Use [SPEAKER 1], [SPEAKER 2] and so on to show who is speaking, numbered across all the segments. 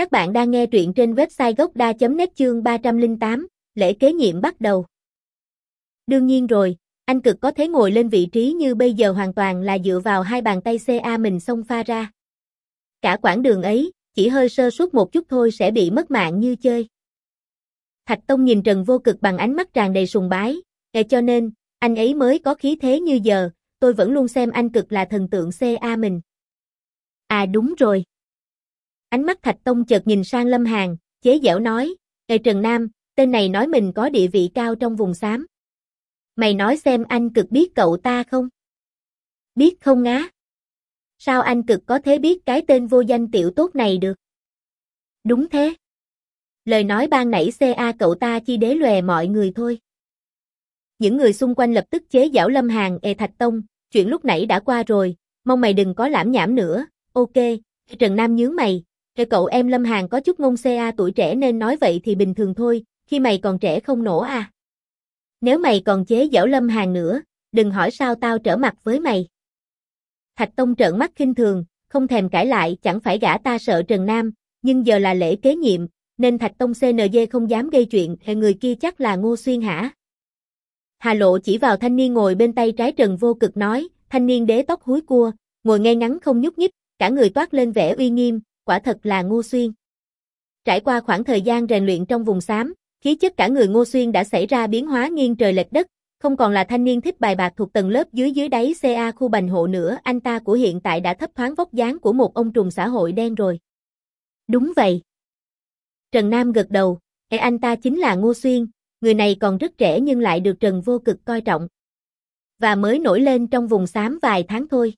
[SPEAKER 1] Các bạn đang nghe truyện trên website gocda.net chương 308, lễ kế nhiệm bắt đầu. Đương nhiên rồi, anh cực có thể ngồi lên vị trí như bây giờ hoàn toàn là dựa vào hai bàn tay CA mình xông pha ra. Cả quãng đường ấy, chỉ hơi sơ suất một chút thôi sẽ bị mất mạng như chơi. Thạch Tông nhìn Trần Vô Cực bằng ánh mắt tràn đầy sùng bái, kể cho nên, anh ấy mới có khí thế như giờ, tôi vẫn luôn xem anh cực là thần tượng CA mình. À đúng rồi. Ánh mắt Thạch Tông chợt nhìn sang Lâm Hàn, chế giễu nói, Ê Trần Nam, tên này nói mình có địa vị cao trong vùng xám. Mày nói xem anh cực biết cậu ta không? Biết không á? Sao anh cực có thể biết cái tên vô danh tiểu tốt này được? Đúng thế. Lời nói ban nãy CA cậu ta chi đế lòe mọi người thôi. Những người xung quanh lập tức chế giảo Lâm Hàn ê Thạch Tông, chuyện lúc nãy đã qua rồi, mong mày đừng có lãm nhảm nữa, ok, Trần Nam nhướng mày, Kể cậu em Lâm Hàn có chút ngông xe a tuổi trẻ nên nói vậy thì bình thường thôi, khi mày còn trẻ không nổ à. Nếu mày còn chế giễu Lâm Hàn nữa, đừng hỏi sao tao trở mặt với mày. Thạch Tông trợn mắt khinh thường, không thèm cãi lại chẳng phải gã ta sợ Trần Nam, nhưng giờ là lễ kế nhiệm, nên Thạch Tông CNG không dám gây chuyện, hệ người kia chắc là Ngô Xuyên hả? Hà Lộ chỉ vào thanh niên ngồi bên tay trái Trần Vô Cực nói, thanh niên đế tóc húi cua, ngồi ngay ngắn không nhúc nhích, cả người toát lên vẻ uy nghiêm, quả thật là Ngô Xuyên. Trải qua khoảng thời gian rèn luyện trong vùng xám, khí chất cả người Ngô Xuyên đã xảy ra biến hóa nghiêng trời lệch đất, không còn là thanh niên thích bài bạc thuộc tầng lớp dưới dưới đáy CA khu bành hộ nữa, anh ta của hiện tại đã thấp thoáng vóc dáng của một ông trùng xã hội đen rồi. Đúng vậy. Trần Nam gật đầu, e anh ta chính là Ngô Xuyên, người này còn rất trẻ nhưng lại được Trần Vô Cực coi trọng. Và mới nổi lên trong vùng xám vài tháng thôi.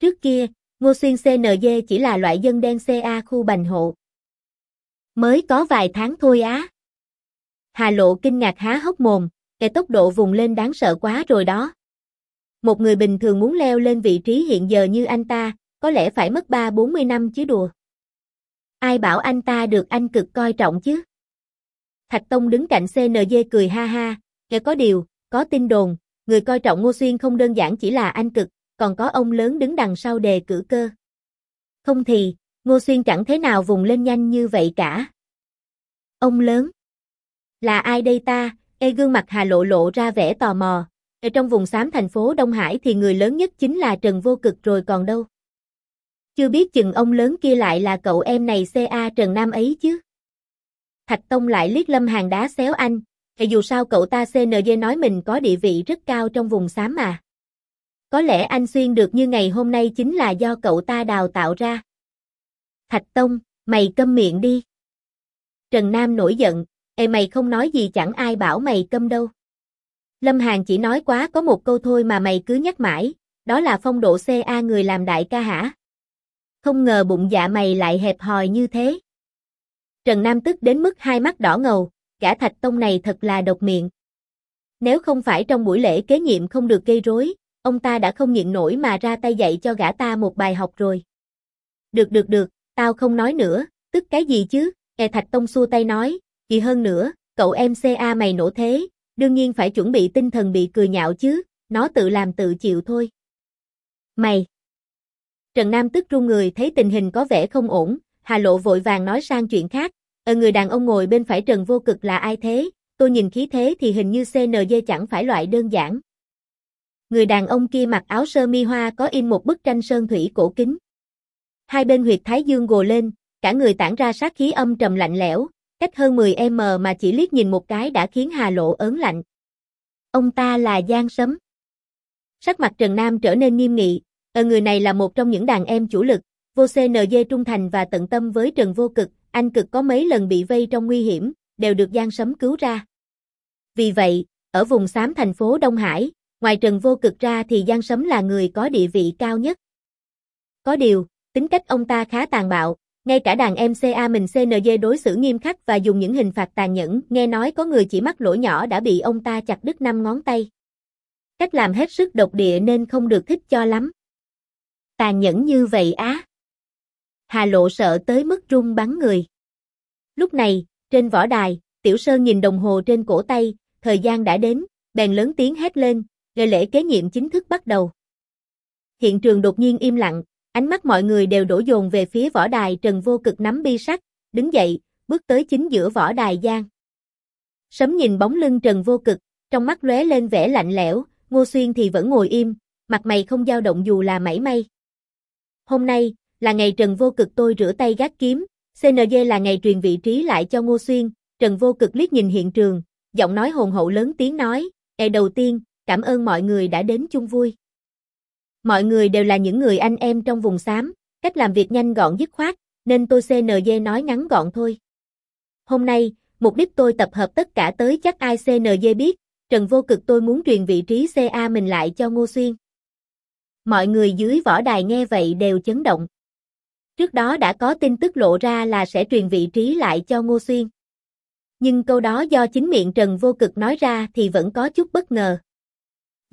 [SPEAKER 1] Trước kia, Ngô Xuyên CNG chỉ là loại dân đen CA khu bành hộ. Mới có vài tháng thôi á. Hà Lộ kinh ngạc há hốc mồm, cái tốc độ vùng lên đáng sợ quá rồi đó. Một người bình thường muốn leo lên vị trí hiện giờ như anh ta, có lẽ phải mất 3-40 năm chứ đùa. Ai bảo anh ta được anh cực coi trọng chứ? Thạch Tông đứng cạnh CNG cười ha ha, nghe có điều, có tin đồn, người coi trọng Ngô Xuyên không đơn giản chỉ là anh cực, còn có ông lớn đứng đằng sau đề cử cơ. Không thì, Ngô Xuyên chẳng thế nào vùng lên nhanh như vậy cả. Ông lớn. Là ai đây ta? Ê gương mặt Hà lộ lộ ra vẻ tò mò. Ở trong vùng xám thành phố Đông Hải thì người lớn nhất chính là Trần Vô Cực rồi còn đâu. Chưa biết chừng ông lớn kia lại là cậu em này CA Trần Nam ấy chứ. Thạch Tông lại liếc Lâm Hàng đá xéo anh, thì dù sao cậu ta CNG nói mình có địa vị rất cao trong vùng xám mà. Có lẽ anh xuyên được như ngày hôm nay chính là do cậu ta đào tạo ra. Thạch Tông, mày câm miệng đi. Trần Nam nổi giận, Ê mày không nói gì chẳng ai bảo mày câm đâu. Lâm Hàn chỉ nói quá có một câu thôi mà mày cứ nhắc mãi, đó là phong độ CA người làm đại ca hả? Không ngờ bụng dạ mày lại hẹp hòi như thế. Trần Nam tức đến mức hai mắt đỏ ngầu, cả thạch tông này thật là độc miệng. Nếu không phải trong buổi lễ kế nhiệm không được gây rối, ông ta đã không nghiện nổi mà ra tay dạy cho gã ta một bài học rồi. Được được được, tao không nói nữa, tức cái gì chứ, e thạch tông xua tay nói, kỳ hơn nữa, cậu em CA mày nổ thế, đương nhiên phải chuẩn bị tinh thần bị cười nhạo chứ, nó tự làm tự chịu thôi. Mày! Trần Nam tức run người thấy tình hình có vẻ không ổn, Hà Lộ vội vàng nói sang chuyện khác, ở người đàn ông ngồi bên phải Trần Vô Cực là ai thế, tôi nhìn khí thế thì hình như CNG chẳng phải loại đơn giản. Người đàn ông kia mặc áo sơ mi hoa có in một bức tranh sơn thủy cổ kính. Hai bên huyệt thái dương gồ lên, cả người tản ra sát khí âm trầm lạnh lẽo, cách hơn 10m mà chỉ liếc nhìn một cái đã khiến Hà Lộ ớn lạnh. Ông ta là Giang Sấm. Sắc mặt Trần Nam trở nên nghiêm nghị, ở người này là một trong những đàn em chủ lực, vô CNG trung thành và tận tâm với Trần Vô Cực, anh cực có mấy lần bị vây trong nguy hiểm, đều được Giang Sấm cứu ra. Vì vậy, ở vùng xám thành phố Đông Hải, ngoài Trần Vô Cực ra thì Giang Sấm là người có địa vị cao nhất. Có điều, tính cách ông ta khá tàn bạo, ngay cả đàn em CA mình CNG đối xử nghiêm khắc và dùng những hình phạt tàn nhẫn, nghe nói có người chỉ mắc lỗi nhỏ đã bị ông ta chặt đứt năm ngón tay. Cách làm hết sức độc địa nên không được thích cho lắm. Tàn nhẫn như vậy á. Hà lộ sợ tới mức run bắn người. Lúc này, trên võ đài, Tiểu Sơn nhìn đồng hồ trên cổ tay, thời gian đã đến, bèn lớn tiếng hét lên, rồi lễ kế nhiệm chính thức bắt đầu. Hiện trường đột nhiên im lặng, Ánh mắt mọi người đều đổ dồn về phía võ đài Trần Vô Cực nắm bi sắt, đứng dậy, bước tới chính giữa võ đài giang. Sấm nhìn bóng lưng Trần Vô Cực, trong mắt lóe lên vẻ lạnh lẽo, Ngô Xuyên thì vẫn ngồi im, mặt mày không dao động dù là mảy may. Hôm nay, là ngày Trần Vô Cực tôi rửa tay gác kiếm, CNG là ngày truyền vị trí lại cho Ngô Xuyên, Trần Vô Cực liếc nhìn hiện trường, giọng nói hồn hậu lớn tiếng nói, ngày đầu tiên, cảm ơn mọi người đã đến chung vui. Mọi người đều là những người anh em trong vùng xám, cách làm việc nhanh gọn dứt khoát, nên tôi CNG nói ngắn gọn thôi. Hôm nay, mục đích tôi tập hợp tất cả tới chắc ai CNG biết, Trần Vô Cực tôi muốn truyền vị trí CA mình lại cho Ngô Xuyên. Mọi người dưới võ đài nghe vậy đều chấn động. Trước đó đã có tin tức lộ ra là sẽ truyền vị trí lại cho Ngô Xuyên. Nhưng câu đó do chính miệng Trần Vô Cực nói ra thì vẫn có chút bất ngờ.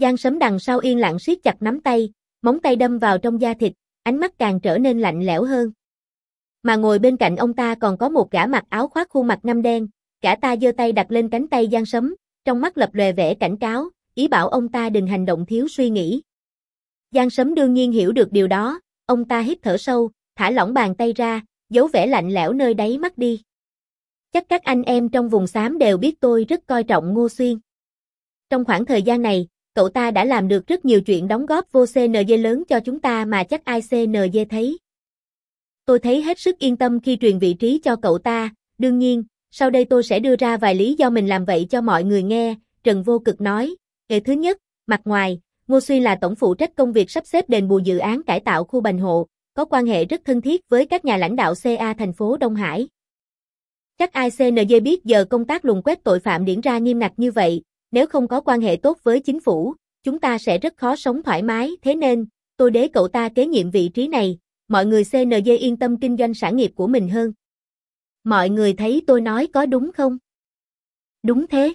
[SPEAKER 1] Giang sấm đằng sau yên lặng siết chặt nắm tay, móng tay đâm vào trong da thịt, ánh mắt càng trở nên lạnh lẽo hơn. Mà ngồi bên cạnh ông ta còn có một gã mặc áo khoác khuôn mặt năm đen, gã ta giơ tay đặt lên cánh tay Giang Sấm, trong mắt lập lòe vẻ cảnh cáo, ý bảo ông ta đừng hành động thiếu suy nghĩ. Giang Sấm đương nhiên hiểu được điều đó, ông ta hít thở sâu, thả lỏng bàn tay ra, giấu vẻ lạnh lẽo nơi đáy mắt đi. Chắc các anh em trong vùng xám đều biết tôi rất coi trọng Ngô Xuyên. Trong khoảng thời gian này, cậu ta đã làm được rất nhiều chuyện đóng góp vô CNG lớn cho chúng ta mà chắc ai CNG thấy. Tôi thấy hết sức yên tâm khi truyền vị trí cho cậu ta, đương nhiên, sau đây tôi sẽ đưa ra vài lý do mình làm vậy cho mọi người nghe, Trần Vô Cực nói. Ngày thứ nhất, mặt ngoài, Ngô Xuyên là tổng phụ trách công việc sắp xếp đền bù dự án cải tạo khu Bành Hộ, có quan hệ rất thân thiết với các nhà lãnh đạo CA thành phố Đông Hải. Chắc ICNJ biết giờ công tác lùng quét tội phạm điển ra nghiêm ngặt như vậy, nếu không có quan hệ tốt với chính phủ, chúng ta sẽ rất khó sống thoải mái, thế nên, tôi đế cậu ta kế nhiệm vị trí này, mọi người CNG yên tâm kinh doanh sản nghiệp của mình hơn. Mọi người thấy tôi nói có đúng không? Đúng thế.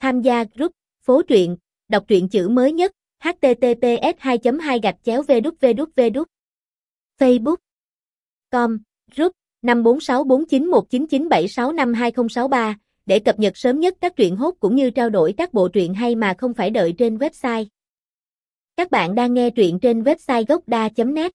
[SPEAKER 1] Tham gia group, phố truyện, đọc truyện chữ mới nhất, https 2 2 gạch chéo vđvđvđ Facebook com group 546491997652063 để cập nhật sớm nhất các truyện hot cũng như trao đổi các bộ truyện hay mà không phải đợi trên website. Các bạn đang nghe truyện trên website gocda.net